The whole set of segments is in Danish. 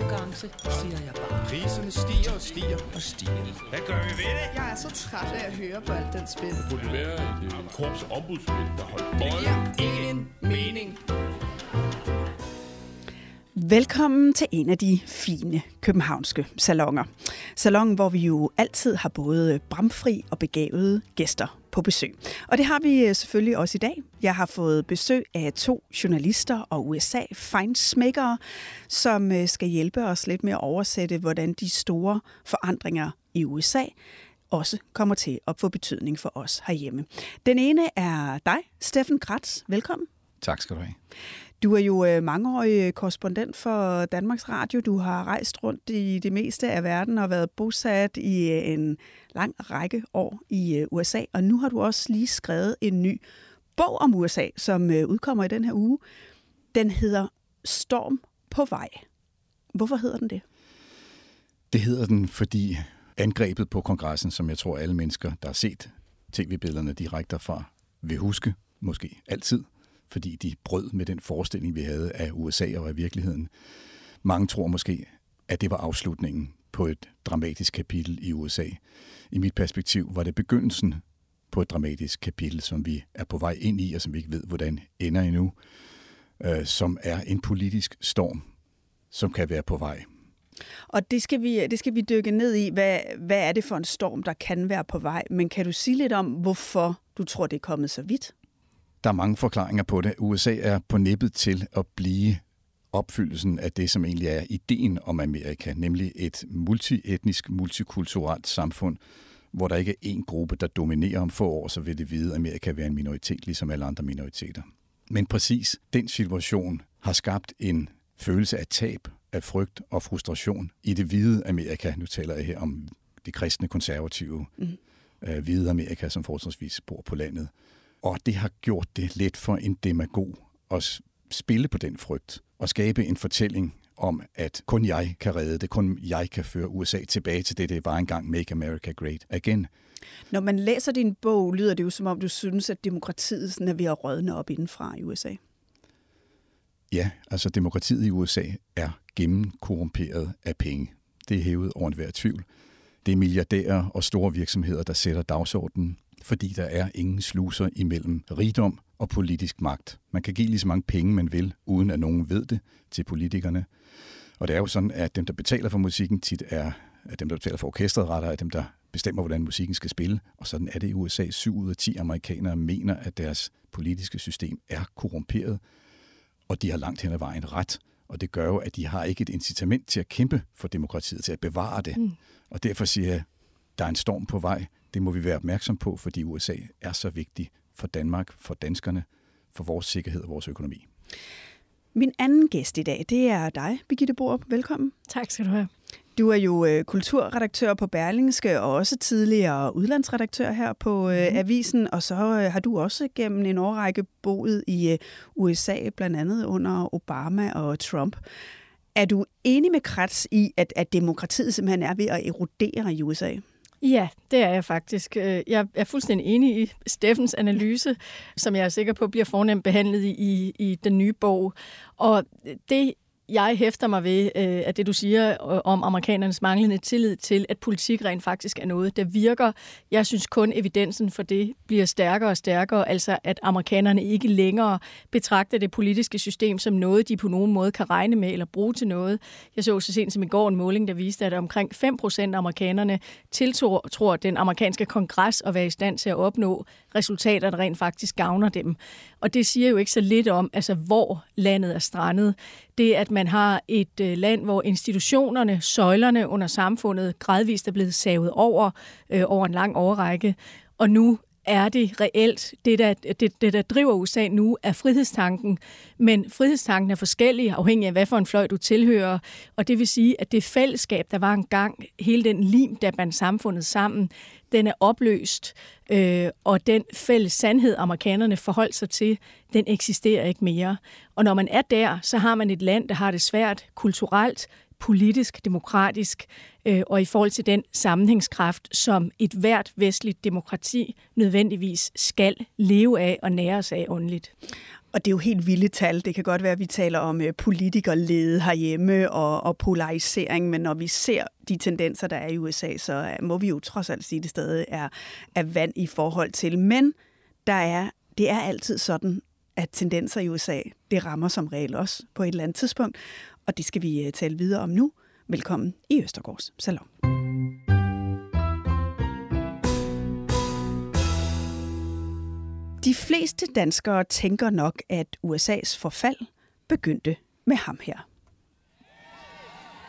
Magtafgangse, siger jeg bare. Priserne stiger og stiger og stiger. Hvad gør vi ved det? Jeg er så træt af at høre på alt den spil. Kunne det være et korps ombudsmænd, der holdt bold? giver ingen mening. Velkommen til en af de fine københavnske salonger. Salongen, hvor vi jo altid har både bramfri og begavede gæster på besøg. Og det har vi øh, selvfølgelig også i dag. Jeg har fået besøg af to journalister og USA fejnsmækkere, som øh, skal hjælpe os lidt med at oversætte, hvordan de store forandringer i USA også kommer til at få betydning for os herhjemme. Den ene er dig, Steffen Kratz. Velkommen. Tak skal du have. Du er jo øh, mangeårig korrespondent for Danmarks Radio. Du har rejst rundt i det meste af verden og været bosat i øh, en lang række år i øh, USA. Og nu har du også lige skrevet en ny bog om USA, som øh, udkommer i den her uge. Den hedder Storm på vej. Hvorfor hedder den det? Det hedder den, fordi angrebet på kongressen, som jeg tror alle mennesker, der har set tv-billederne direkte fra, vil huske, måske altid, fordi de brød med den forestilling, vi havde af USA og af virkeligheden. Mange tror måske, at det var afslutningen på et dramatisk kapitel i USA. I mit perspektiv var det begyndelsen på et dramatisk kapitel, som vi er på vej ind i, og som vi ikke ved, hvordan ender endnu, øh, som er en politisk storm, som kan være på vej. Og det skal vi, det skal vi dykke ned i. Hvad, hvad er det for en storm, der kan være på vej? Men kan du sige lidt om, hvorfor du tror, det er kommet så vidt? Der er mange forklaringer på det. USA er på nippet til at blive opfyldelsen af det, som egentlig er ideen om Amerika, nemlig et multietnisk, multikulturelt samfund, hvor der ikke er én gruppe, der dominerer om få år, så vil det vide, at Amerika være en minoritet, ligesom alle andre minoriteter. Men præcis den situation har skabt en følelse af tab, af frygt og frustration i det hvide Amerika. Nu taler jeg her om det kristne konservative mm. øh, hvide Amerika, som forholdsvis bor på landet. Og det har gjort det let for en demagog at spille på den frygt og skabe en fortælling om, at kun jeg kan redde det, kun jeg kan føre USA tilbage til det, det var engang Make America Great Again. Når man læser din bog, lyder det jo som om, du synes, at demokratiet sådan er ved at rådne op indenfra i USA. Ja, altså demokratiet i USA er gennemkorrumperet af penge. Det er hævet over enhver tvivl. Det er milliardærer og store virksomheder, der sætter dagsordenen fordi der er ingen sluser imellem rigdom og politisk magt. Man kan give lige så mange penge, man vil, uden at nogen ved det, til politikerne. Og det er jo sådan, at dem, der betaler for musikken, tit er at dem, der betaler for orkestret, retter er dem, der bestemmer, hvordan musikken skal spille. Og sådan er det i USA. 7 ud af 10 amerikanere mener, at deres politiske system er korrumperet, og de har langt hen ad vejen ret. Og det gør jo, at de har ikke et incitament til at kæmpe for demokratiet, til at bevare det. Mm. Og derfor siger jeg, der er en storm på vej. Det må vi være opmærksom på, fordi USA er så vigtig for Danmark, for danskerne, for vores sikkerhed og vores økonomi. Min anden gæst i dag, det er dig, Birgitte Borup. Velkommen. Tak skal du have. Du er jo øh, kulturredaktør på Berlingske og også tidligere udlandsredaktør her på øh, mm. avisen, og så øh, har du også gennem en årrække boet i øh, USA, blandt andet under Obama og Trump. Er du enig med Kratz i, at, at demokratiet simpelthen er ved at erodere i USA? Ja, det er jeg faktisk. Øh, jeg er fuldstændig enig i Steffens analyse, som jeg er sikker på bliver fornemt behandlet i, i den nye bog. Og det, jeg hæfter mig ved, øh, at det du siger øh, om amerikanernes manglende tillid til, at politik rent faktisk er noget, der virker. Jeg synes kun evidensen for det bliver stærkere og stærkere, altså at amerikanerne ikke længere betragter det politiske system som noget, de på nogen måde kan regne med eller bruge til noget. Jeg så så sent som i går en måling, der viste, at omkring 5 procent af amerikanerne tiltror tror den amerikanske kongres at være i stand til at opnå resultater, der rent faktisk gavner dem. Og det siger jo ikke så lidt om, altså hvor landet er strandet. Det, at man har et øh, land, hvor institutionerne, søjlerne under samfundet gradvist er blevet savet over øh, over en lang overrække, og nu er det reelt, det der, det, det der driver USA nu, er frihedstanken. Men frihedstanken er forskellig, afhængig af hvad for en fløj du tilhører. Og det vil sige, at det fællesskab, der var engang, hele den lim, der bandt samfundet sammen, den er opløst. Øh, og den fælles sandhed, amerikanerne forholdt sig til, den eksisterer ikke mere. Og når man er der, så har man et land, der har det svært kulturelt, politisk, demokratisk, øh, og i forhold til den sammenhængskraft, som et hvert vestligt demokrati nødvendigvis skal leve af og nære sig af åndeligt. Og det er jo helt vilde tal. Det kan godt være, at vi taler om øh, politikerlede herhjemme og, og polarisering, men når vi ser de tendenser, der er i USA, så øh, må vi jo trods alt sige, at det stadig er, er vand i forhold til. Men der er, det er altid sådan, at tendenser i USA, det rammer som regel også på et eller andet tidspunkt og det skal vi øh, tale videre om nu. Velkommen i Østergårds Salon. De fleste danskere tænker nok, at USA's forfald begyndte med ham her.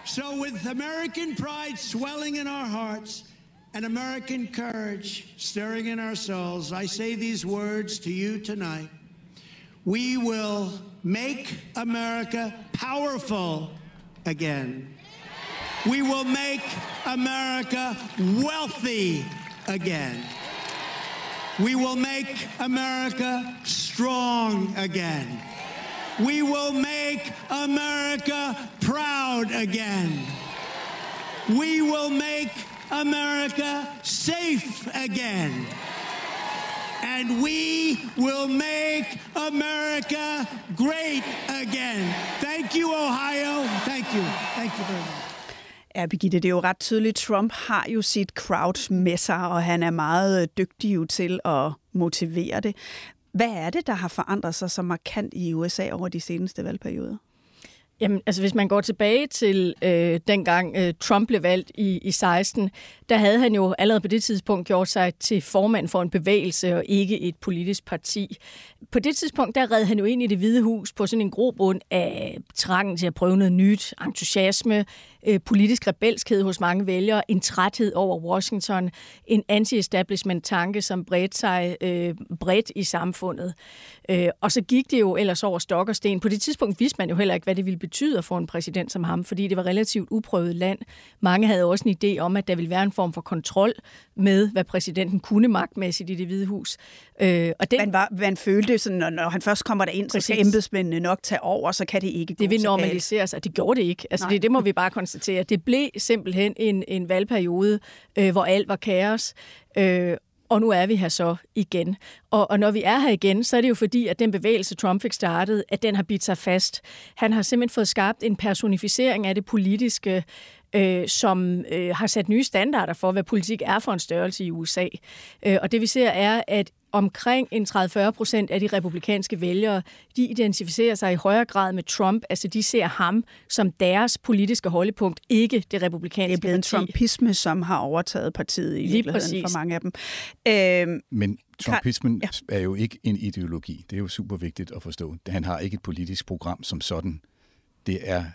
So with American pride swelling in our hearts and American courage stirring in our souls, I say these words to you tonight. We will make America powerful again. We will make America wealthy again. We will make America strong again. We will make America proud again. We will make America safe again and we will make America great again. Thank you, Ohio. Thank you. Thank you very much. Ja, Birgitte, det er jo ret tydeligt. Trump har jo sit crowd med sig, og han er meget øh, dygtig dygtig til at motivere det. Hvad er det, der har forandret sig så markant i USA over de seneste valgperioder? Jamen, altså hvis man går tilbage til øh, dengang øh, Trump blev valgt i, i 16, der havde han jo allerede på det tidspunkt gjort sig til formand for en bevægelse og ikke et politisk parti. På det tidspunkt, der red han jo ind i det hvide hus på sådan en grobund af trangen til at prøve noget nyt, entusiasme, øh, politisk rebelskhed hos mange vælgere, en træthed over Washington, en anti-establishment-tanke, som bredte sig øh, bredt i samfundet. Øh, og så gik det jo ellers over stok og sten. På det tidspunkt vidste man jo heller ikke, hvad det ville betyde at få en præsident som ham, fordi det var relativt uprøvet land. Mange havde også en idé om, at der ville være en form for kontrol med, hvad præsidenten kunne magtmæssigt i det hvide hus. Øh, og det, man, var, man følte, sådan, når, når han først kommer derind, så skal embedsmændene nok tage over, så kan det ikke gå Det vil normaliseres, og det gjorde det ikke. Altså, det, det må vi bare konstatere. Det blev simpelthen en, en valgperiode, øh, hvor alt var kaos. Øh, og nu er vi her så igen. Og, og når vi er her igen, så er det jo fordi, at den bevægelse, Trump fik startet, at den har bidt sig fast. Han har simpelthen fået skabt en personificering af det politiske, øh, som øh, har sat nye standarder for, hvad politik er for en størrelse i USA. Øh, og det vi ser er, at omkring en 30-40 procent af de republikanske vælgere, de identificerer sig i højere grad med Trump. Altså de ser ham som deres politiske holdepunkt, ikke det republikanske parti. Det er blevet en trumpisme, som har overtaget partiet i Lige virkeligheden præcis. for mange af dem. Øh, Men trumpismen ja. er jo ikke en ideologi. Det er jo super vigtigt at forstå. Han har ikke et politisk program som sådan. Det er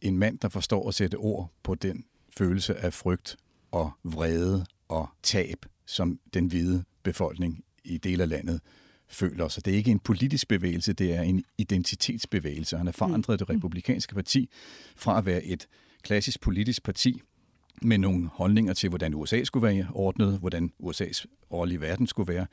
en mand, der forstår at sætte ord på den følelse af frygt og vrede og tab, som den hvide befolkning i del af landet føler. Så det er ikke en politisk bevægelse, det er en identitetsbevægelse. Han har forandret det mm. republikanske parti fra at være et klassisk politisk parti med nogle holdninger til, hvordan USA skulle være ordnet, hvordan USA's rolle i verden skulle være,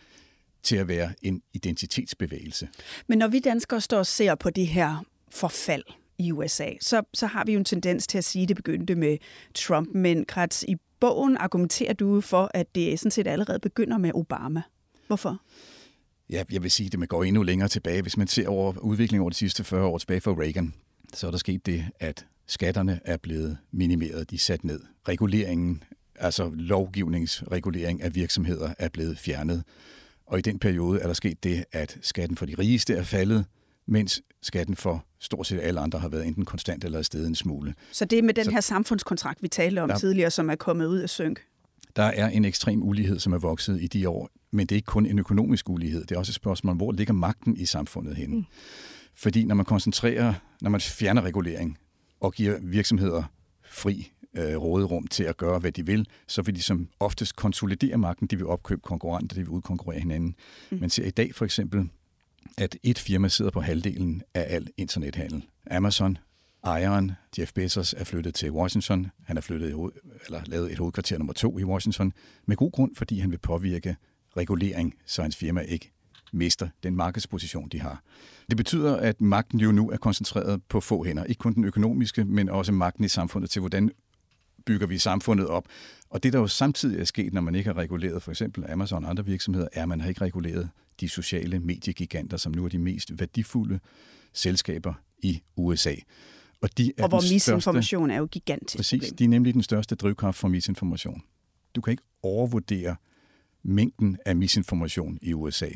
til at være en identitetsbevægelse. Men når vi danskere står og ser på det her forfald i USA, så, så har vi jo en tendens til at sige, at det begyndte med Trump. Men Kratz, i bogen argumenterer du for, at det sådan set allerede begynder med Obama. Hvorfor? Ja, jeg vil sige, at det går endnu længere tilbage. Hvis man ser over udviklingen over de sidste 40 år tilbage for Reagan, så er der sket det, at skatterne er blevet minimeret, de er sat ned. Reguleringen, altså lovgivningsregulering af virksomheder, er blevet fjernet. Og i den periode er der sket det, at skatten for de rigeste er faldet, mens skatten for stort set alle andre har været enten konstant eller afsted en smule. Så det er med den så, her samfundskontrakt, vi talte om ja, tidligere, som er kommet ud af synk? Der er en ekstrem ulighed, som er vokset i de år, men det er ikke kun en økonomisk ulighed. Det er også et spørgsmål om, hvor ligger magten i samfundet henne. Mm. Fordi når man koncentrerer, når man fjerner regulering og giver virksomheder fri øh, råderum til at gøre, hvad de vil, så vil de som oftest konsolidere magten, de vil opkøbe konkurrenter, de vil udkonkurrere hinanden. Mm. Man ser i dag for eksempel, at et firma sidder på halvdelen af al internethandel. Amazon, ejeren, Jeff Bezos, er flyttet til Washington. Han har flyttet eller lavet et hovedkvarter nummer to i Washington, med god grund, fordi han vil påvirke regulering, så hans firma ikke mister den markedsposition, de har. Det betyder, at magten jo nu er koncentreret på få hænder. Ikke kun den økonomiske, men også magten i samfundet til, hvordan bygger vi samfundet op. Og det, der jo samtidig er sket, når man ikke har reguleret for eksempel Amazon og andre virksomheder, er, at man har ikke reguleret de sociale mediegiganter, som nu er de mest værdifulde selskaber i USA. Og, de er og hvor misinformation største, er jo gigantisk Præcis, problem. de er nemlig den største drivkraft for misinformation. Du kan ikke overvurdere mængden af misinformation i USA.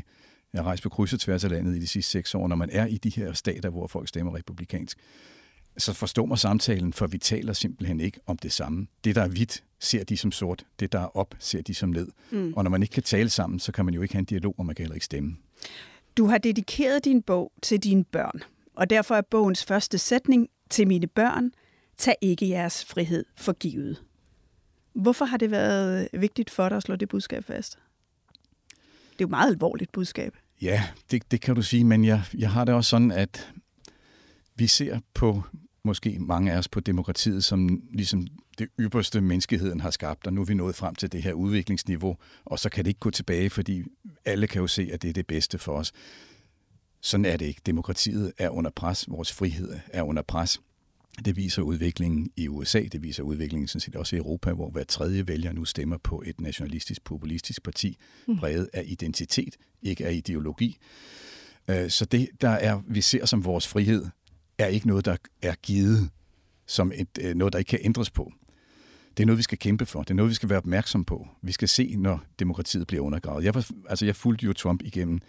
Jeg har rejst på kryds og tværs af landet i de sidste seks år, når man er i de her stater, hvor folk stemmer republikansk. Så forstår mig samtalen, for vi taler simpelthen ikke om det samme. Det, der er hvidt, ser de som sort. Det, der er op, ser de som ned. Mm. Og når man ikke kan tale sammen, så kan man jo ikke have en dialog, og man kan heller ikke stemme. Du har dedikeret din bog til dine børn, og derfor er bogens første sætning til mine børn, tag ikke jeres frihed for givet. Hvorfor har det været vigtigt for dig at slå det budskab fast? Det er jo et meget alvorligt budskab. Ja, det, det kan du sige, men jeg, jeg har det også sådan, at vi ser på, måske mange af os på demokratiet, som ligesom det ypperste, menneskeheden har skabt, og nu er vi nået frem til det her udviklingsniveau, og så kan det ikke gå tilbage, fordi alle kan jo se, at det er det bedste for os. Sådan er det ikke. Demokratiet er under pres, vores frihed er under pres. Det viser udviklingen i USA, det viser udviklingen sådan set også i Europa, hvor hver tredje vælger nu stemmer på et nationalistisk, populistisk parti, mm. præget af identitet, ikke af ideologi. Øh, så det, der er, vi ser som vores frihed, er ikke noget, der er givet som et, øh, noget, der ikke kan ændres på. Det er noget, vi skal kæmpe for. Det er noget, vi skal være opmærksom på. Vi skal se, når demokratiet bliver undergravet. Jeg, var, altså, jeg fulgte jo Trump igennem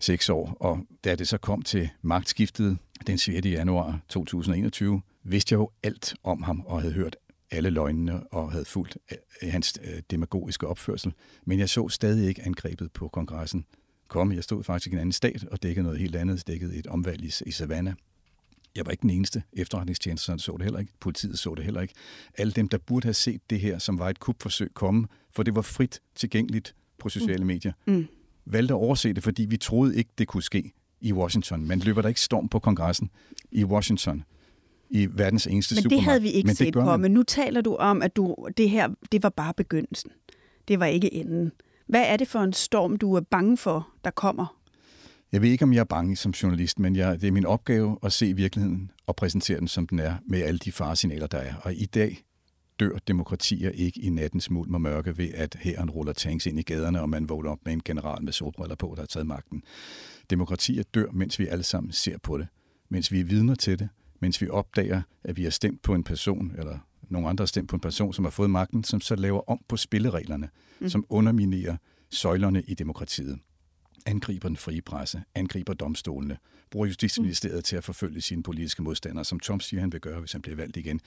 seks år, og da det så kom til magtskiftet den 6. januar 2021, vidste jeg jo alt om ham og havde hørt alle løgnene og havde fulgt øh, hans øh, demagogiske opførsel. Men jeg så stadig ikke angrebet på kongressen komme. Jeg stod faktisk i en anden stat og dækkede noget helt andet, dækkede et omvalg i, i Savannah. Jeg var ikke den eneste. Efterretningstjenesten så det heller ikke. Politiet så det heller ikke. Alle dem, der burde have set det her, som var et kupforsøg, komme, for det var frit tilgængeligt på sociale mm. medier, mm. valgte at overse det, fordi vi troede ikke, det kunne ske i Washington. Man løber der ikke storm på kongressen i Washington i verdens eneste Men det havde vi ikke Men set på. Men nu taler du om, at du, det her det var bare begyndelsen. Det var ikke enden. Hvad er det for en storm, du er bange for, der kommer? Jeg ved ikke, om jeg er bange som journalist, men jeg, det er min opgave at se virkeligheden og præsentere den, som den er, med alle de faresignaler, der er. Og i dag dør demokratier ikke i nattens mulm og mørke ved, at hæren ruller tanks ind i gaderne, og man vågner op med en general med solbriller på, der har taget magten. Demokratier dør, mens vi alle sammen ser på det, mens vi er vidner til det, mens vi opdager, at vi har stemt på en person, eller nogle andre har stemt på en person, som har fået magten, som så laver om på spillereglerne, mm. som underminerer søjlerne i demokratiet. Angriber den frie presse, angriber domstolene, bruger Justitsministeriet mm. til at forfølge sine politiske modstandere, som Trump siger, han vil gøre, hvis han bliver valgt igen.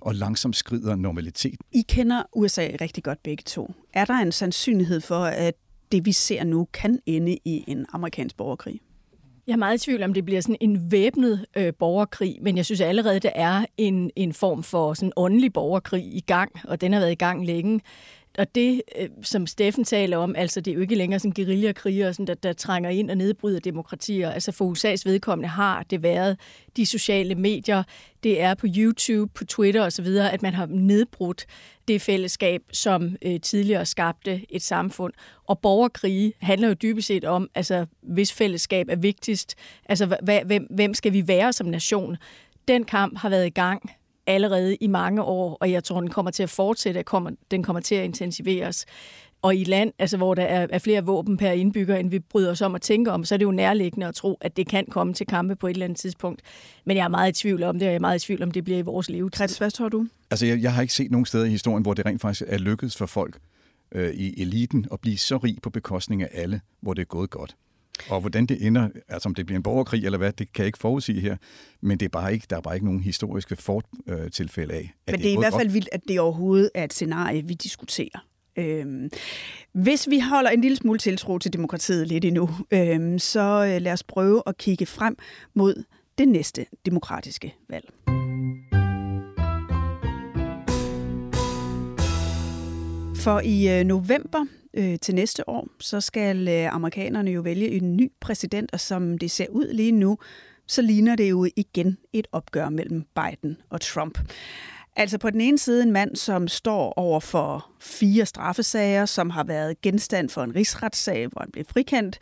Og langsomt skrider normalitet. I kender USA rigtig godt begge to. Er der en sandsynlighed for, at det vi ser nu kan ende i en amerikansk borgerkrig? Jeg er meget i tvivl om, det bliver sådan en væbnet øh, borgerkrig, men jeg synes allerede, det er en, en form for sådan åndelig borgerkrig i gang, og den har været i gang længe og det, øh, som Steffen taler om, altså det er jo ikke længere sådan guerillakriger, sådan, der, der trænger ind og nedbryder demokratier. Altså for USA's vedkommende har det været de sociale medier, det er på YouTube, på Twitter osv., at man har nedbrudt det fællesskab, som øh, tidligere skabte et samfund. Og borgerkrige handler jo dybest set om, altså hvis fællesskab er vigtigst, altså hvem, hvem skal vi være som nation? Den kamp har været i gang allerede i mange år, og jeg tror, den kommer til at fortsætte, kommer, den kommer til at intensiveres. Og i land, altså hvor der er, er flere våben per indbygger, end vi bryder os om at tænke om, så er det jo nærliggende at tro, at det kan komme til kampe på et eller andet tidspunkt. Men jeg er meget i tvivl om det, og jeg er meget i tvivl om, det bliver i vores levetid. Krets, hvad tror du? Altså, jeg, jeg har ikke set nogen steder i historien, hvor det rent faktisk er lykkedes for folk øh, i eliten at blive så rig på bekostning af alle, hvor det er gået godt. Og hvordan det ender, altså om det bliver en borgerkrig eller hvad, det kan jeg ikke forudsige her. Men det er bare ikke, der er bare ikke nogen historiske fortilfælde af. Men det er, det er i hvert fald vildt, at det overhovedet er et scenarie, vi diskuterer. Øhm, hvis vi holder en lille smule tiltro til demokratiet lidt endnu, øhm, så øh, lad os prøve at kigge frem mod det næste demokratiske valg. For i øh, november øh, til næste år, så skal øh, amerikanerne jo vælge en ny præsident, og som det ser ud lige nu, så ligner det jo igen et opgør mellem Biden og Trump. Altså på den ene side en mand, som står over for fire straffesager, som har været genstand for en rigsretssag, hvor han blev frikendt,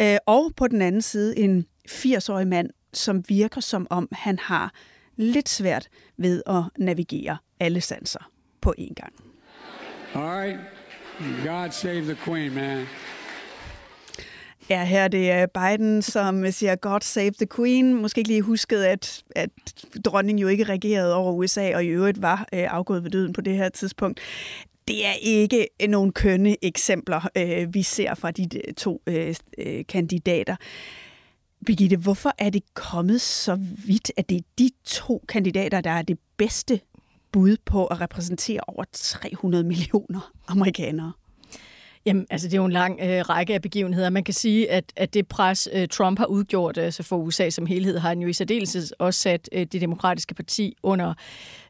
øh, og på den anden side en 80-årig mand, som virker som om han har lidt svært ved at navigere alle sanser på én gang. All right. God save the queen, man. Ja, her det er Biden, som siger, God save the Queen. Måske ikke lige husket, at, at dronningen jo ikke regerede over USA, og i øvrigt var øh, afgået ved døden på det her tidspunkt. Det er ikke nogen kønne eksempler, øh, vi ser fra de øh, to øh, øh, kandidater. Birgitte, hvorfor er det kommet så vidt, at det er de to kandidater, der er det bedste bud på at repræsentere over 300 millioner amerikanere? Jamen, altså det er jo en lang øh, række af begivenheder. Man kan sige, at, at det pres, øh, Trump har udgjort altså for USA som helhed, har han jo i særdeleshed også sat øh, det demokratiske parti under.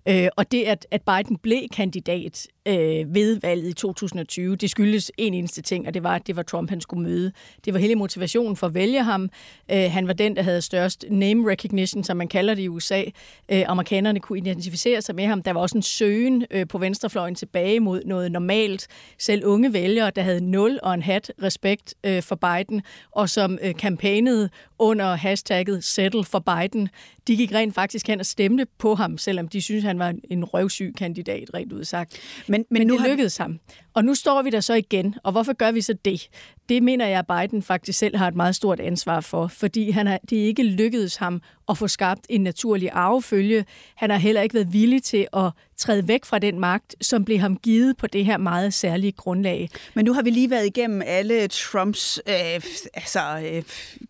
Øh, og det, at, at Biden blev kandidat øh, ved valget i 2020, det skyldes en eneste ting, og det var, at det var Trump, han skulle møde. Det var hele motivationen for at vælge ham. Øh, han var den, der havde størst name recognition, som man kalder det i USA. Øh, amerikanerne kunne identificere sig med ham. Der var også en søgen øh, på venstrefløjen tilbage mod noget normalt. Selv unge vælgere, der havde nul og en hat respekt øh, for Biden, og som øh, kampagnede under hashtagget Settle for Biden, de gik rent faktisk hen og stemte på ham, selvom de synes han var en røvsyg kandidat, rent udsagt. Men, men, men nu det lykkedes ham. Og nu står vi der så igen, og hvorfor gør vi så det? Det mener jeg, at Biden faktisk selv har et meget stort ansvar for, fordi han har, det ikke lykkedes ham at få skabt en naturlig arvefølge. Han har heller ikke været villig til at træde væk fra den magt, som blev ham givet på det her meget særlige grundlag. Men nu har vi lige været igennem alle Trumps øh, altså, øh,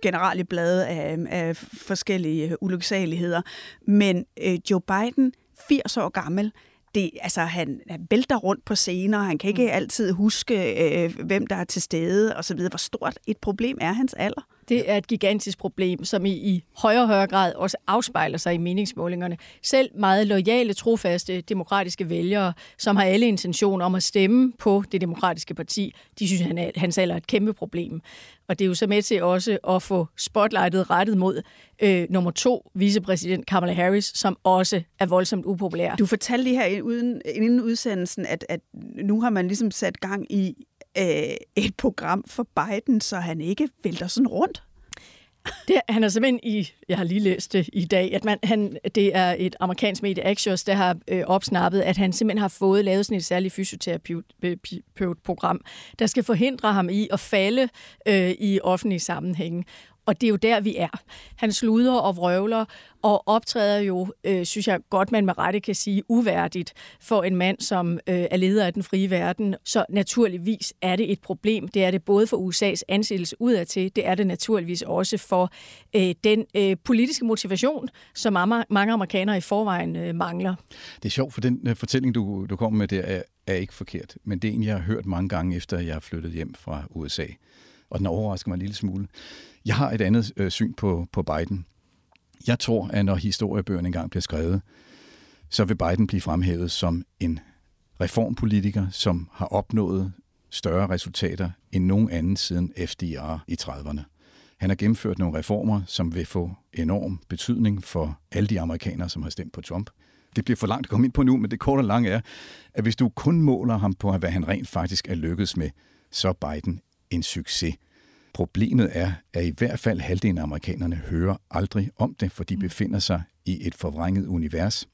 generelle blade af, af forskellige øh, ulyksaligheder. Men øh, Joe Biden, 80 år gammel, det, altså, han, han vælter rundt på scener, han kan ikke mm. altid huske, øh, hvem der er til stede osv. Hvor stort et problem er hans alder? Det er et gigantisk problem, som i, i højere og højere grad også afspejler sig i meningsmålingerne. Selv meget lojale, trofaste demokratiske vælgere, som har alle intentioner om at stemme på det demokratiske parti, de synes, at hans alder er et kæmpe problem. Og det er jo så med til også at få spotlightet rettet mod øh, nummer to, vicepræsident Kamala Harris, som også er voldsomt upopulær. Du fortalte lige her uden, inden udsendelsen, at, at nu har man ligesom sat gang i øh, et program for Biden, så han ikke vælter sådan rundt? Det, han er simpelthen i, jeg har lige læst det i dag, at man, han, det er et amerikansk medie, Axios, der har øh, opsnappet, at han simpelthen har fået lavet sådan et særligt fysioterapeutprogram, øh, der skal forhindre ham i at falde øh, i offentlige sammenhænge. Og det er jo der, vi er. Han sluder og vrøvler og optræder jo, øh, synes jeg godt, man med rette kan sige, uværdigt for en mand, som øh, er leder af den frie verden. Så naturligvis er det et problem. Det er det både for USA's anseelse udadtil, det er det naturligvis også for øh, den øh, politiske motivation, som mange amerikanere i forvejen øh, mangler. Det er sjovt, for den øh, fortælling, du, du kommer med der, er, er ikke forkert. Men det er en, jeg har hørt mange gange, efter jeg er flyttet hjem fra USA. Og den overrasker mig en lille smule. Jeg har et andet øh, syn på, på Biden. Jeg tror, at når historiebøgerne engang bliver skrevet, så vil Biden blive fremhævet som en reformpolitiker, som har opnået større resultater end nogen anden siden FDR i 30'erne. Han har gennemført nogle reformer, som vil få enorm betydning for alle de amerikanere, som har stemt på Trump. Det bliver for langt at komme ind på nu, men det korte og lange er, at hvis du kun måler ham på, hvad han rent faktisk er lykkedes med, så er Biden en succes. Problemet er, at i hvert fald halvdelen af amerikanerne hører aldrig om det, for de mm. befinder sig i et forvrænget univers,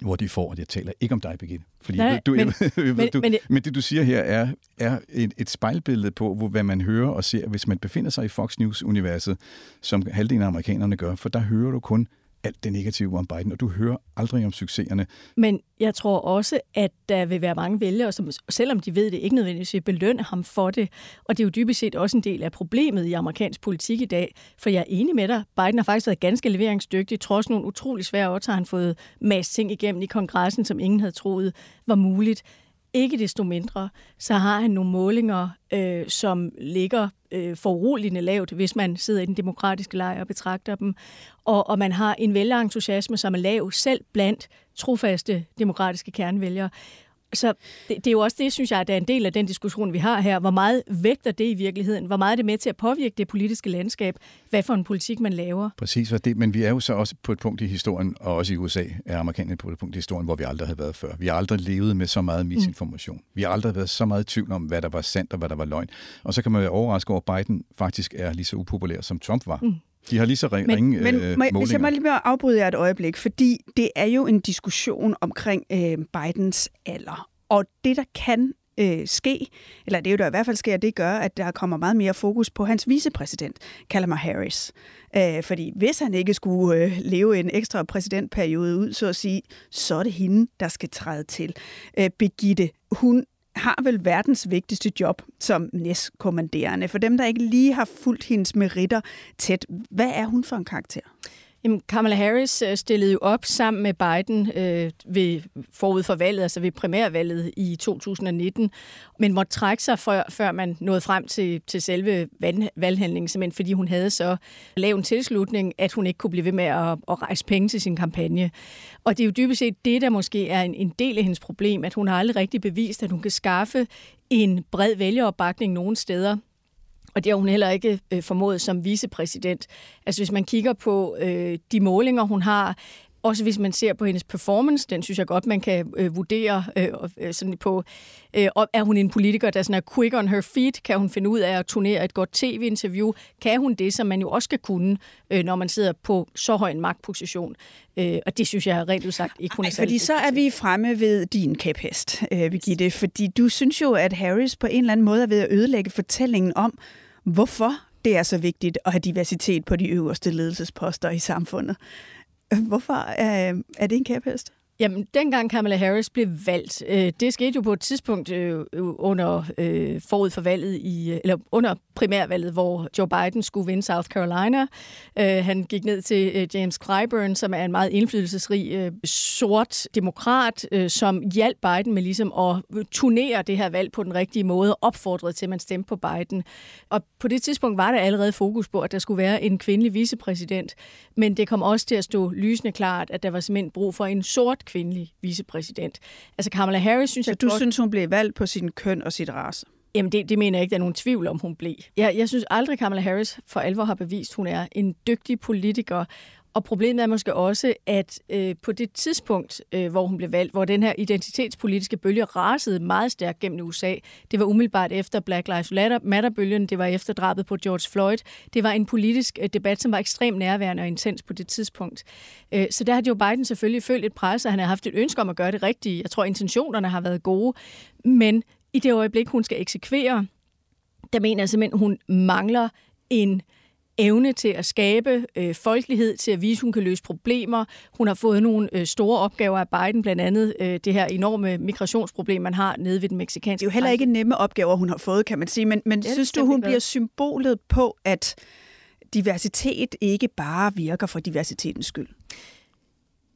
hvor de får, og jeg taler ikke om dig, Birgitte, fordi Nej, du, men, jeg, men, du, men, men det du siger her er, er et, et spejlbillede på, hvor, hvad man hører og ser, hvis man befinder sig i Fox News-universet, som halvdelen af amerikanerne gør, for der hører du kun alt det negative om Biden, og du hører aldrig om succeserne. Men jeg tror også, at der vil være mange vælgere, som selvom de ved det, ikke nødvendigvis vil belønne ham for det. Og det er jo dybest set også en del af problemet i amerikansk politik i dag. For jeg er enig med dig, Biden har faktisk været ganske leveringsdygtig. Trods nogle utrolig svære år, har han fået masser ting igennem i kongressen, som ingen havde troet var muligt. Ikke desto mindre, så har han nogle målinger, øh, som ligger øh, foruroligende lavt, hvis man sidder i den demokratiske lejr og betragter dem. Og, og man har en vælgerentusiasme, som er lav selv blandt trofaste demokratiske kernevælgere. Så det, det er jo også det, synes jeg, der er en del af den diskussion, vi har her. Hvor meget vægter det i virkeligheden? Hvor meget er det med til at påvirke det politiske landskab? Hvad for en politik man laver? Præcis, det, men vi er jo så også på et punkt i historien, og også i USA er amerikanerne på et punkt i historien, hvor vi aldrig har været før. Vi har aldrig levet med så meget misinformation. Mm. Vi har aldrig været så meget i tvivl om, hvad der var sandt og hvad der var løgn. Og så kan man være overrasket over, at Biden faktisk er lige så upopulær, som Trump var. Mm. De har lige så ringe men, men, øh, må, Hvis jeg må lige afbryde jer et øjeblik, fordi det er jo en diskussion omkring øh, Bidens alder. Og det, der kan øh, ske, eller det er jo der i hvert fald sker, det gør, at der kommer meget mere fokus på hans vicepræsident, Kamala Harris. Øh, fordi hvis han ikke skulle øh, leve en ekstra præsidentperiode ud, så at sige, så er det hende, der skal træde til. Øh, Begitte, hun har vel verdens vigtigste job som næstkommanderende. For dem, der ikke lige har fulgt hendes meritter tæt, hvad er hun for en karakter? Jamen, Kamala Harris øh, stillede jo op sammen med Biden øh, ved forud for valget, altså ved primærvalget i 2019, men måtte trække sig, før, før man nåede frem til, til selve valghandlingen, simpelthen fordi hun havde så lav en tilslutning, at hun ikke kunne blive ved med at, at rejse penge til sin kampagne. Og det er jo dybest set det, der måske er en, en del af hendes problem, at hun har aldrig rigtig bevist, at hun kan skaffe en bred vælgeropbakning nogen steder og det har hun heller ikke øh, formået som vicepræsident. Altså hvis man kigger på øh, de målinger, hun har, også hvis man ser på hendes performance, den synes jeg godt, man kan øh, vurdere øh, øh, sådan på, øh, er hun en politiker, der sådan er quick on her feet? Kan hun finde ud af at turnere et godt tv-interview? Kan hun det, som man jo også skal kunne, øh, når man sidder på så høj en magtposition? Øh, og det synes jeg rent sagt ikke, hun er Fordi så er vi fremme ved din kæphest, øh, Birgitte, fordi du synes jo, at Harris på en eller anden måde er ved at ødelægge fortællingen om, hvorfor det er så vigtigt at have diversitet på de øverste ledelsesposter i samfundet. Hvorfor er, er det en kæphest? Jamen, dengang Kamala Harris blev valgt, øh, det skete jo på et tidspunkt øh, øh under øh, forud for valget i, øh, eller under primærvalget, hvor Joe Biden skulle vinde South Carolina. Øh, han gik ned til øh, James Clyburn, som er en meget indflydelsesrig øh, sort demokrat, øh, som hjalp Biden med ligesom at øh, turnere det her valg på den rigtige måde, opfordrede til, at man stemte på Biden. Og på det tidspunkt var der allerede fokus på, at der skulle være en kvindelig vicepræsident, men det kom også til at stå lysende klart, at der var simpelthen brug for en sort kvindelig vicepræsident. Altså Kamala Harris synes Så jeg... du godt... synes, hun blev valgt på sin køn og sit race? Jamen, det, det mener jeg ikke, der er nogen tvivl om, hun blev. Jeg, jeg synes aldrig, Kamala Harris for alvor har bevist, hun er en dygtig politiker, og problemet er måske også, at øh, på det tidspunkt, øh, hvor hun blev valgt, hvor den her identitetspolitiske bølge rasede meget stærkt gennem USA, det var umiddelbart efter Black Lives Matter-bølgen, det var efter drabet på George Floyd. Det var en politisk øh, debat, som var ekstremt nærværende og intens på det tidspunkt. Øh, så der har Joe Biden selvfølgelig følt et pres, og han har haft et ønske om at gøre det rigtige. Jeg tror, intentionerne har været gode, men i det øjeblik, hun skal eksekvere, der mener jeg simpelthen, hun mangler en evne til at skabe øh, folkelighed, til at vise, at hun kan løse problemer. Hun har fået nogle øh, store opgaver af Biden, blandt andet øh, det her enorme migrationsproblem, man har nede ved den meksikanske Det er jo heller ikke nemme opgaver, hun har fået, kan man sige. Men, men ja, synes du, hun bliver symbolet på, at diversitet ikke bare virker for diversitetens skyld?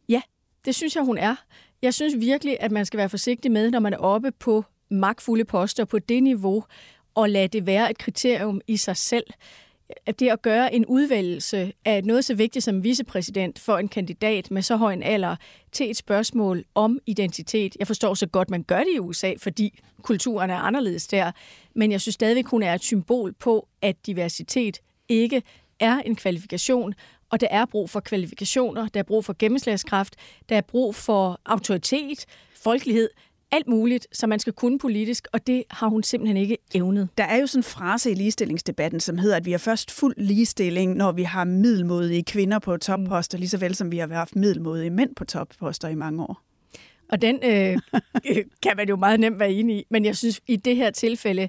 Ja, det synes jeg, hun er. Jeg synes virkelig, at man skal være forsigtig med, når man er oppe på magtfulde poster på det niveau, og lade det være et kriterium i sig selv at det at gøre en udvælgelse af noget så vigtigt som vicepræsident for en kandidat med så høj en alder til et spørgsmål om identitet. Jeg forstår så godt, man gør det i USA, fordi kulturen er anderledes der, men jeg synes stadigvæk, hun er et symbol på, at diversitet ikke er en kvalifikation, og der er brug for kvalifikationer, der er brug for gennemslagskraft, der er brug for autoritet, folkelighed, alt muligt, som man skal kunne politisk, og det har hun simpelthen ikke evnet. Der er jo sådan en frase i ligestillingsdebatten, som hedder, at vi har først fuld ligestilling, når vi har middelmodige kvinder på topposter, lige så vel som vi har haft middelmodige mænd på topposter i mange år. Og den øh, kan man jo meget nemt være enig i, men jeg synes, i det her tilfælde,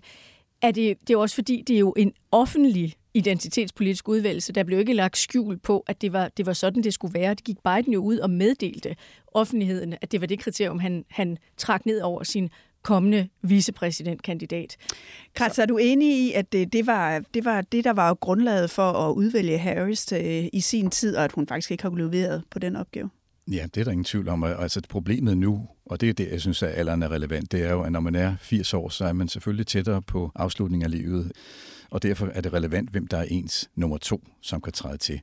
er det, det er også fordi, det er jo en offentlig identitetspolitisk udvalgelse. Der blev ikke lagt skjul på, at det var, det var sådan, det skulle være. Det gik Biden jo ud og meddelte offentligheden, at det var det kriterium, han, han trak ned over sin kommende vicepræsidentkandidat. Kratz, er du enig i, at det, det, var, det var det, der var grundlaget for at udvælge Harris til, øh, i sin tid, og at hun faktisk ikke har leveret på den opgave? Ja, det er der ingen tvivl om. Altså problemet nu, og det er det, jeg synes, at alderen er relevant, det er jo, at når man er 80 år, så er man selvfølgelig tættere på afslutningen af livet og derfor er det relevant, hvem der er ens nummer to, som kan træde til.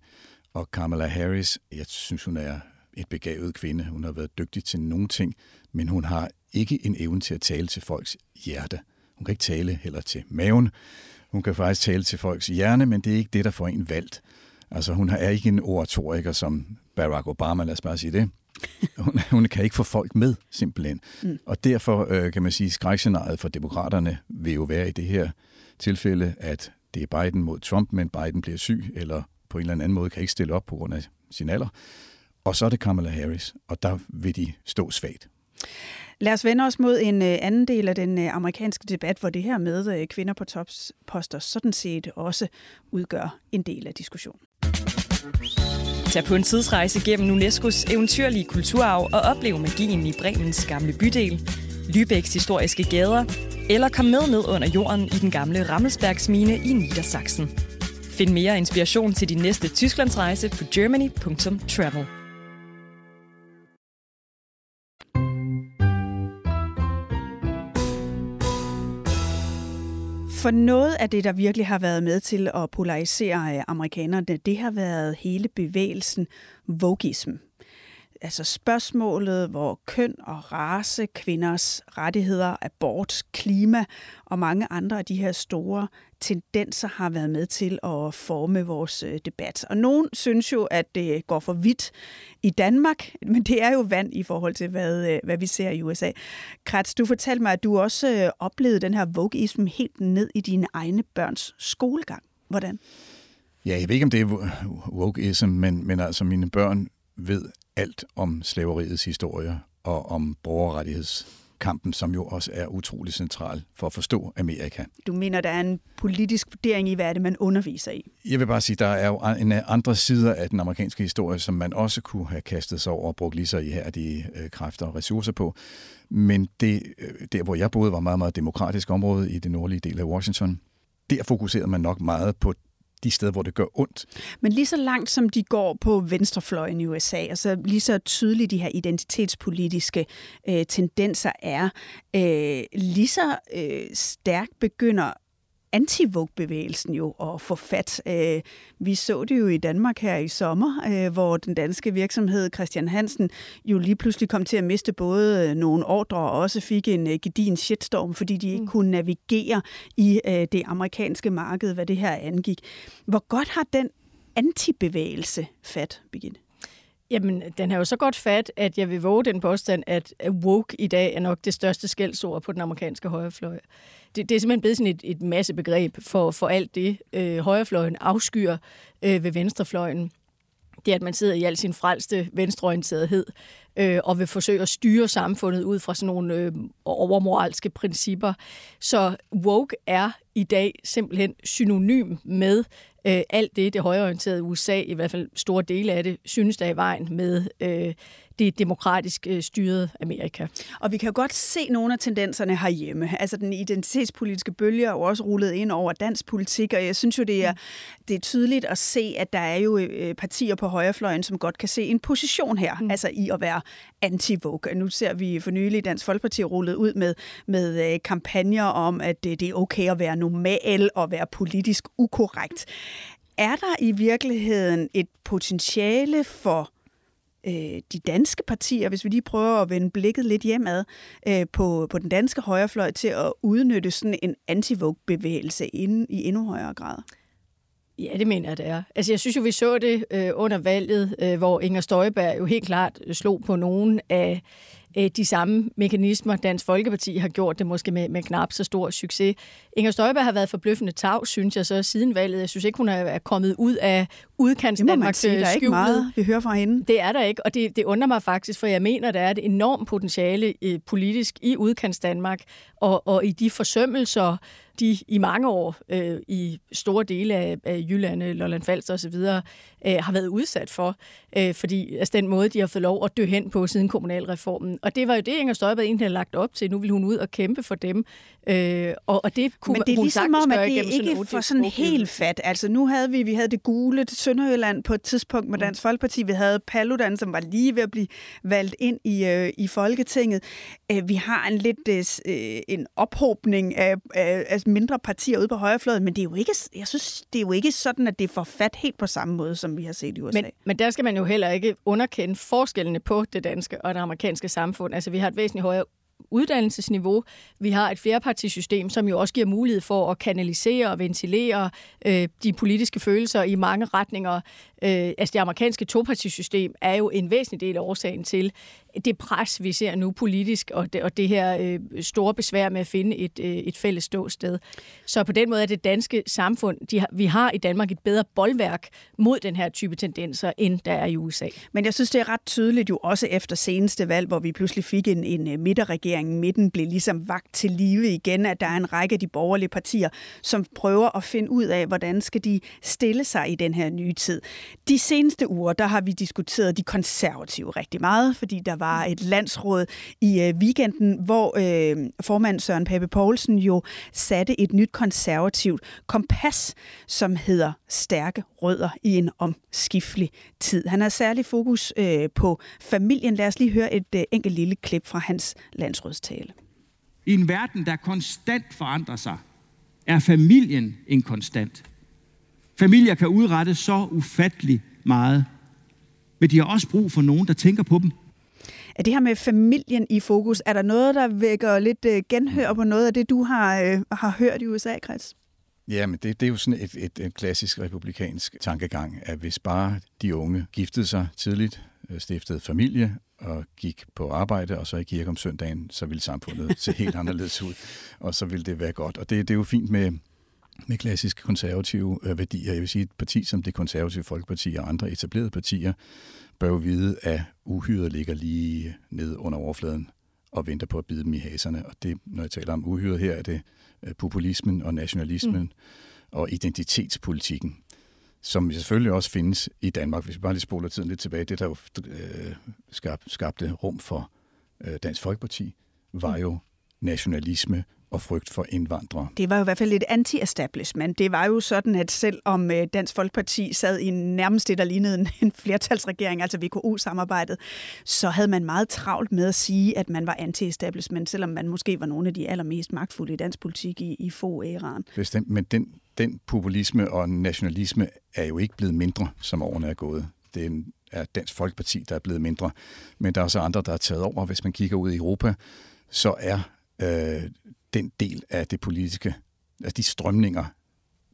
Og Kamala Harris, jeg synes, hun er et begavet kvinde. Hun har været dygtig til nogle ting, men hun har ikke en evne til at tale til folks hjerte. Hun kan ikke tale heller til maven. Hun kan faktisk tale til folks hjerne, men det er ikke det, der får en valgt. Altså, hun er ikke en oratoriker som Barack Obama, lad os bare sige det. Hun, hun kan ikke få folk med, simpelthen. Mm. Og derfor øh, kan man sige, at skrækscenariet for demokraterne vil jo være i det her tilfælde, at det er Biden mod Trump, men Biden bliver syg, eller på en eller anden måde kan ikke stille op på grund af sin alder. Og så er det Kamala Harris, og der vil de stå svagt. Lad os vende os mod en øh, anden del af den øh, amerikanske debat, hvor det her med øh, kvinder på topposter sådan set også udgør en del af diskussionen. Tag på en tidsrejse gennem UNESCO's eventyrlige kulturarv og oplev magien i Bremens gamle bydel, Lübecks historiske gader, eller kom med ned under jorden i den gamle Rammelsbergsmine i Niedersachsen. Find mere inspiration til din næste Tysklandsrejse på germany.travel. For noget af det, der virkelig har været med til at polarisere øh, amerikanerne, det har været hele bevægelsen vogism. Altså spørgsmålet, hvor køn og race, kvinders rettigheder, abort, klima og mange andre af de her store tendenser har været med til at forme vores øh, debat. Og nogen synes jo, at det går for vidt i Danmark, men det er jo vand i forhold til, hvad, øh, hvad vi ser i USA. Kratz, du fortalte mig, at du også øh, oplevede den her vogueism helt ned i dine egne børns skolegang. Hvordan? Ja, jeg ved ikke, om det er wokeism, men, men altså mine børn ved alt om slaveriets historie og om borgerrettigheds kampen, som jo også er utrolig central for at forstå Amerika. Du mener, der er en politisk vurdering i, hvad er det, man underviser i? Jeg vil bare sige, der er jo en andre sider af den amerikanske historie, som man også kunne have kastet sig over og brugt lige så ihærdige øh, kræfter og ressourcer på. Men det, øh, der, hvor jeg boede, var meget, meget demokratisk område i det nordlige del af Washington. Der fokuserede man nok meget på de steder, hvor det gør ondt. Men lige så langt som de går på venstrefløjen i USA, altså lige så tydeligt de her identitetspolitiske øh, tendenser er, øh, lige så øh, stærkt begynder anti bevægelsen jo at få fat. Øh, vi så det jo i Danmark her i sommer, øh, hvor den danske virksomhed Christian Hansen jo lige pludselig kom til at miste både øh, nogle ordre og også fik en gedin shitstorm, fordi de ikke mm. kunne navigere i det amerikanske marked, hvad det her angik. Hvor godt har den antibevægelse fat, Birgitte? Jamen, den har jo så godt fat, at jeg vil våge den påstand, at woke i dag er nok det største skældsord på den amerikanske højrefløj. Det, det er simpelthen blevet sådan et, et masse begreb for, for alt det, øh, højrefløjen afskyer øh, ved venstrefløjen. Det er, at man sidder i al sin frelste venstreorienterethed øh, og vil forsøge at styre samfundet ud fra sådan nogle øh, overmoralske principper. Så woke er i dag simpelthen synonym med øh, alt det, det højreorienterede USA, i hvert fald store dele af det, synes der er i vejen med øh, det demokratisk øh, styrede Amerika. Og vi kan jo godt se nogle af tendenserne herhjemme. Altså den identitetspolitiske bølge er jo også rullet ind over dansk politik, og jeg synes jo, det er, det er tydeligt at se, at der er jo øh, partier på højrefløjen, som godt kan se en position her, mm. altså i at være anti-vogue. Nu ser vi for nylig Dansk Folkeparti rullet ud med, med øh, kampagner om, at det er okay at være normal og være politisk ukorrekt. Er der i virkeligheden et potentiale for øh, de danske partier, hvis vi lige prøver at vende blikket lidt hjemad øh, på, på den danske højrefløj til at udnytte sådan en anti bevægelse inden, i endnu højere grad? Ja, det mener jeg, det er. Altså, jeg synes jo, vi så det øh, under valget, øh, hvor Inger Støjberg jo helt klart øh, slog på nogen af øh, de samme mekanismer, Dansk Folkeparti har gjort det måske med, med knap så stor succes. Inger Støjberg har været forbløffende tav, synes jeg så, siden valget. Jeg synes ikke, hun er kommet ud af udkants Det må man sige, der er ikke meget, vi hører fra hende. Det er der ikke, og det, det undrer mig faktisk, for jeg mener, der er et enormt potentiale øh, politisk i udkants Danmark, og, og i de forsømmelser, de i mange år øh, i store dele af, af Jylland, Lolland Falster osv. Øh, har været udsat for, øh, fordi altså den måde, de har fået lov at dø hen på siden kommunalreformen. Og det var jo det, Inger Støjberg egentlig havde lagt op til. Nu ville hun ud og kæmpe for dem. Øh, og, og det kunne Men det er hun ligesom om, at det ikke ikke for sådan helt fat. Altså nu havde vi, vi havde det gule Sønderjylland på et tidspunkt med mm. Dansk Folkeparti. Vi havde Paludan, som var lige ved at blive valgt ind i, øh, i Folketinget. Øh, vi har en lidt øh, øh en ophobning af, af, af mindre partier ude på højrefløjen, men det er jo ikke, jeg synes, det er jo ikke sådan, at det får fat helt på samme måde, som vi har set i USA. Men, men der skal man jo heller ikke underkende forskellene på det danske og det amerikanske samfund. Altså vi har et væsentligt højere uddannelsesniveau. Vi har et flerpartisystem, som jo også giver mulighed for at kanalisere og ventilere øh, de politiske følelser i mange retninger. Øh, altså det amerikanske topartisystem er jo en væsentlig del af årsagen til det pres, vi ser nu politisk, og det, og det her øh, store besvær med at finde et, øh, et fælles ståsted. Så på den måde er det danske samfund, de har, vi har i Danmark et bedre boldværk mod den her type tendenser, end der er i USA. Men jeg synes, det er ret tydeligt jo også efter seneste valg, hvor vi pludselig fik en, en øh, midterregering. Midten blev ligesom vagt til live igen, at der er en række af de borgerlige partier, som prøver at finde ud af, hvordan skal de stille sig i den her nye tid. De seneste uger, der har vi diskuteret de konservative rigtig meget, fordi der var et landsråd i øh, weekenden, hvor øh, formand Søren Pape Poulsen jo satte et nyt konservativt kompas, som hedder stærke rødder i en omskiftelig tid. Han har særlig fokus øh, på familien. Lad os lige høre et øh, enkelt lille klip fra hans landsrådstale. I en verden, der konstant forandrer sig, er familien en konstant. Familier kan udrette så ufattelig meget, men de har også brug for nogen, der tænker på dem. Er det her med familien i fokus, er der noget, der vækker lidt øh, genhør på noget af det, du har, øh, har hørt i USA, Kreds? Ja, men det, det er jo sådan et, et, et klassisk republikansk tankegang, at hvis bare de unge giftede sig tidligt, øh, stiftede familie og gik på arbejde og så i kirke om søndagen, så ville samfundet se helt anderledes ud, og så ville det være godt. Og det, det er jo fint med, med klassiske konservative øh, værdier. Jeg vil sige, et parti som det konservative Folkeparti og andre etablerede partier bør jo vide, at uhyret ligger lige ned under overfladen og venter på at bide dem i haserne. Og det, når jeg taler om uhyret her, er det øh, populismen og nationalismen mm. og identitetspolitikken, som selvfølgelig også findes i Danmark. Hvis vi bare lige spoler tiden lidt tilbage, det der jo øh, skabte rum for øh, Dansk Folkeparti, var mm. jo nationalisme og frygt for indvandrere. Det var jo i hvert fald et anti-establishment. Det var jo sådan, at selvom øh, Dansk Folkeparti sad i nærmest det, der lignede en flertalsregering, altså VKO-samarbejdet, så havde man meget travlt med at sige, at man var anti-establishment, selvom man måske var nogle af de allermest magtfulde i dansk politik i, i få æraen. Bestemt, men den, den populisme og nationalisme er jo ikke blevet mindre, som årene er gået. Det er Dansk Folkeparti, der er blevet mindre, men der er også andre, der er taget over. Hvis man kigger ud i Europa, så er øh, den del af det politiske, altså de strømninger,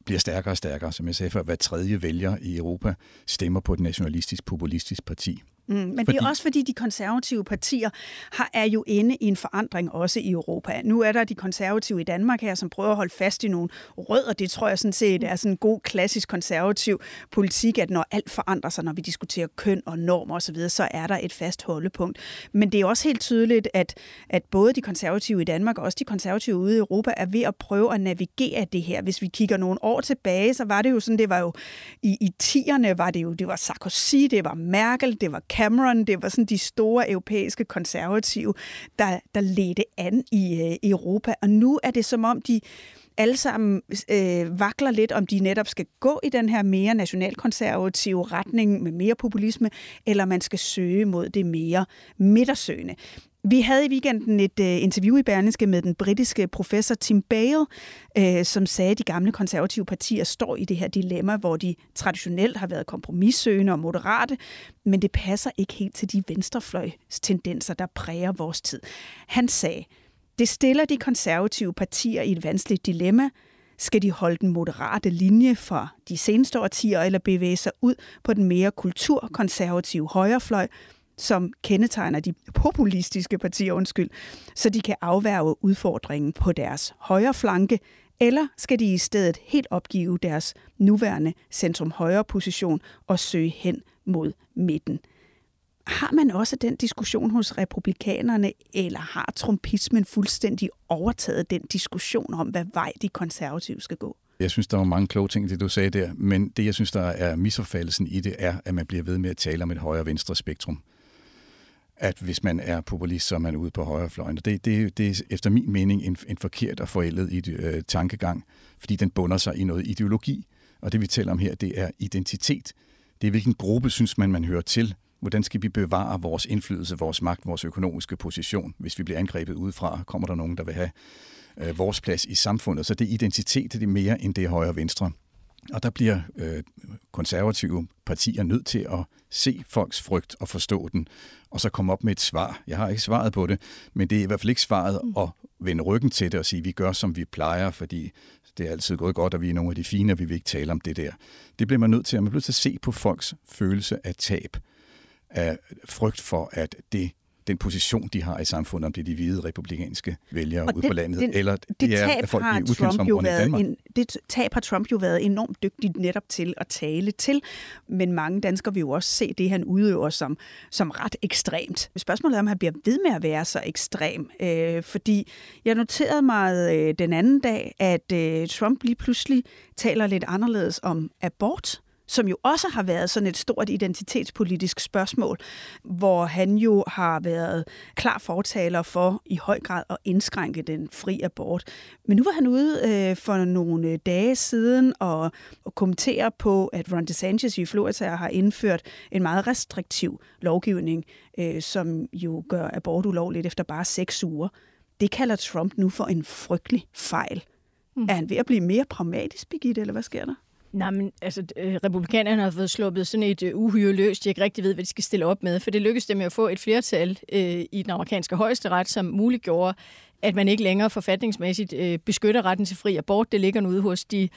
bliver stærkere og stærkere. Som jeg sagde før, hver tredje vælger i Europa stemmer på et nationalistisk, populistisk parti. Mm, men fordi... det er også fordi, de konservative partier har, er jo inde i en forandring også i Europa. Nu er der de konservative i Danmark her, som prøver at holde fast i nogle rødder. Det tror jeg sådan set er sådan en god klassisk konservativ politik, at når alt forandrer sig, når vi diskuterer køn og normer osv., så, så er der et fast holdepunkt. Men det er også helt tydeligt, at, at både de konservative i Danmark og også de konservative ude i Europa er ved at prøve at navigere det her. Hvis vi kigger nogle år tilbage, så var det jo sådan, det var jo i, i tierne var det jo, det var Sarkozy, det var Merkel, det var Cameron, det var sådan de store europæiske konservative, der, der ledte an i øh, Europa. Og nu er det som om, de alle sammen øh, vakler lidt, om de netop skal gå i den her mere nationalkonservative retning med mere populisme, eller man skal søge mod det mere midtersøgende. Vi havde i weekenden et øh, interview i Berlingske med den britiske professor Tim Bale, øh, som sagde, at de gamle konservative partier står i det her dilemma, hvor de traditionelt har været kompromissøgende og moderate, men det passer ikke helt til de venstrefløjs tendenser, der præger vores tid. Han sagde, det stiller de konservative partier i et vanskeligt dilemma. Skal de holde den moderate linje fra de seneste årtier, eller bevæge sig ud på den mere kulturkonservative højrefløj, som kendetegner de populistiske partier, undskyld, så de kan afværge udfordringen på deres højre flanke, eller skal de i stedet helt opgive deres nuværende centrum-højre position og søge hen mod midten? Har man også den diskussion hos republikanerne, eller har trumpismen fuldstændig overtaget den diskussion om, hvad vej de konservative skal gå? Jeg synes, der var mange kloge ting i det, du sagde der, men det, jeg synes, der er misopfattelsen i det, er, at man bliver ved med at tale om et højre-venstre spektrum at hvis man er populist, så er man ude på højrefløjen. Det, det, det er efter min mening en, en forkert og forældet øh, tankegang, fordi den bunder sig i noget ideologi. Og det vi taler om her, det er identitet. Det er hvilken gruppe synes man, man hører til. Hvordan skal vi bevare vores indflydelse, vores magt, vores økonomiske position? Hvis vi bliver angrebet udefra, kommer der nogen, der vil have øh, vores plads i samfundet. Så det er identitet, det er mere end det højre og venstre. Og der bliver øh, konservative partier nødt til at se folks frygt og forstå den, og så komme op med et svar. Jeg har ikke svaret på det, men det er i hvert fald ikke svaret mm. at vende ryggen til det og sige, at vi gør, som vi plejer, fordi det er altid gået godt, og vi er nogle af de fine, og vi vil ikke tale om det der. Det bliver man nødt til, at man bliver nødt til at se på folks følelse af tab, af frygt for, at det den position, de har i samfundet, om det er de hvide republikanske vælgere ude på landet, det, eller det, det er folk i udkantsområderne i Danmark. En, det tab har Trump jo været enormt dygtig netop til at tale til, men mange danskere vil jo også se det, han udøver som, som ret ekstremt. Spørgsmålet er, om han bliver ved med at være så ekstrem, øh, fordi jeg noterede mig øh, den anden dag, at øh, Trump lige pludselig taler lidt anderledes om abort, som jo også har været sådan et stort identitetspolitisk spørgsmål, hvor han jo har været klar fortaler for i høj grad at indskrænke den fri abort. Men nu var han ude øh, for nogle dage siden og, og kommentere på, at Ron DeSantis i Florida har indført en meget restriktiv lovgivning, øh, som jo gør abort ulovligt efter bare seks uger. Det kalder Trump nu for en frygtelig fejl. Mm. Er han ved at blive mere pragmatisk, Birgitte, eller hvad sker der? Nej, men altså, øh, republikanerne har fået sluppet sådan et uh, uhyre løst, de ikke rigtig ved, hvad de skal stille op med, for det lykkedes dem at få et flertal øh, i den amerikanske højesteret, som muliggjorde, at man ikke længere forfatningsmæssigt øh, beskytter retten til fri abort. Det ligger nu ude hos de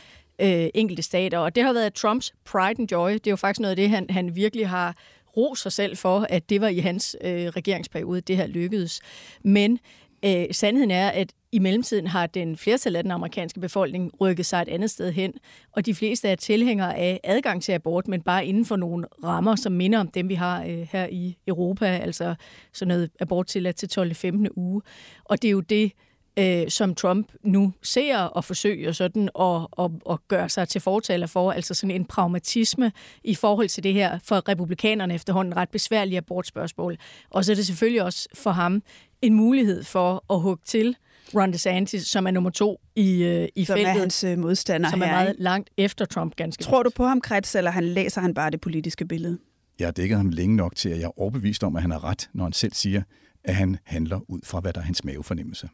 øh, enkelte stater, og det har været Trumps pride and joy. Det er jo faktisk noget af det, han, han virkelig har ro sig selv for, at det var i hans øh, regeringsperiode, det her lykkedes. Men øh, sandheden er, at i mellemtiden har den flertal af den amerikanske befolkning rykket sig et andet sted hen, og de fleste er tilhængere af adgang til abort, men bare inden for nogle rammer, som minder om dem, vi har øh, her i Europa, altså sådan noget abort til til 12. 15. uge. Og det er jo det, øh, som Trump nu ser og forsøger sådan at, at, at gøre sig til fortaler for, altså sådan en pragmatisme i forhold til det her for republikanerne efterhånden ret besværlige abortspørgsmål. Og så er det selvfølgelig også for ham en mulighed for at hugge til Ron DeSantis, som er nummer to i, øh, i som feltet. Som er hans øh, modstander Som er her, meget ikke? langt efter Trump, ganske Tror du på ham, Krets, eller han læser han bare det politiske billede? Jeg har dækket ham længe nok til, at jeg er overbevist om, at han har ret, når han selv siger, at han handler ud fra, hvad der er hans mavefornemmelse.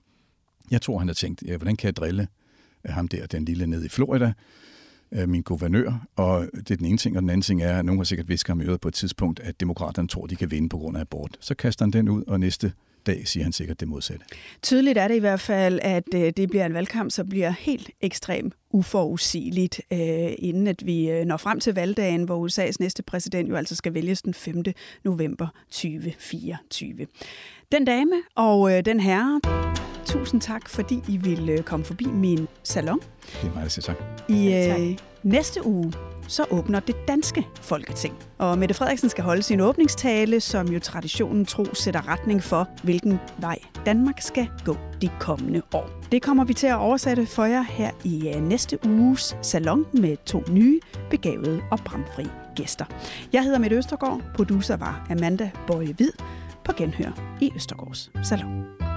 Jeg tror, han har tænkt, ja, hvordan kan jeg drille øh, ham der, den lille nede i Florida, øh, min guvernør, og det er den ene ting, og den anden ting er, at nogen har sikkert visket ham i øret på et tidspunkt, at demokraterne tror, de kan vinde på grund af abort. Så kaster han den ud, og næste dag siger han sikkert det modsatte. Tydeligt er det i hvert fald, at øh, det bliver en valgkamp, som bliver helt ekstremt uforudsigeligt, inden at vi når frem til valgdagen, hvor USA's næste præsident jo altså skal vælges den 5. november 2024. Den dame og den herre, tusind tak, fordi I ville komme forbi min salon. Det er meget at tak. I øh, næste uge, så åbner det danske Folketing. Og Mette Frederiksen skal holde sin åbningstale, som jo traditionen tro sætter retning for, hvilken vej Danmark skal gå de kommende år. Det kommer vi til at oversætte for jer her i øh, næste uges salon med to nye, begavede og bramfri gæster. Jeg hedder Mette Østergaard, producer var Amanda Bøje Hvid på Genhør i Østergaards Salon.